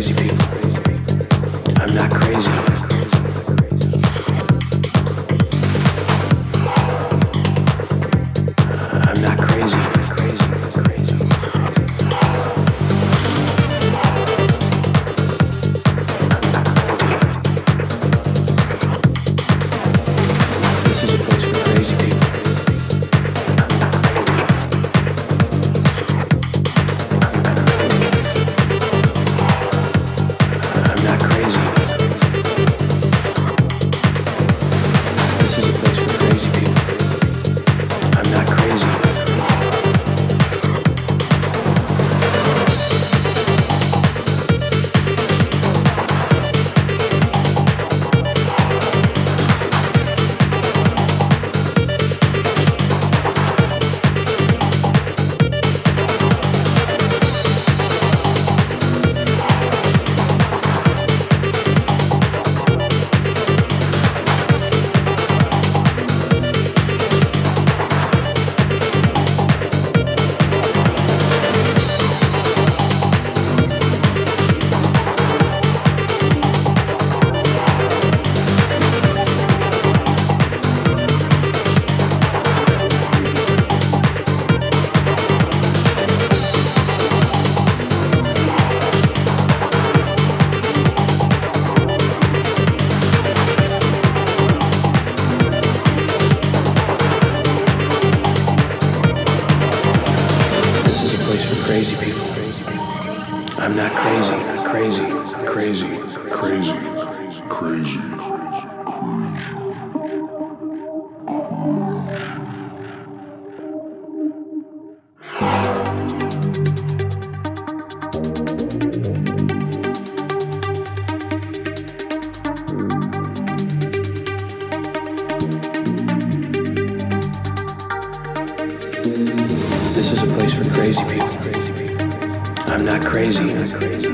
crazy people. I'm not crazy. crazy, crazy, crazy, crazy, crazy. This is a place for crazy people. I'm not crazy.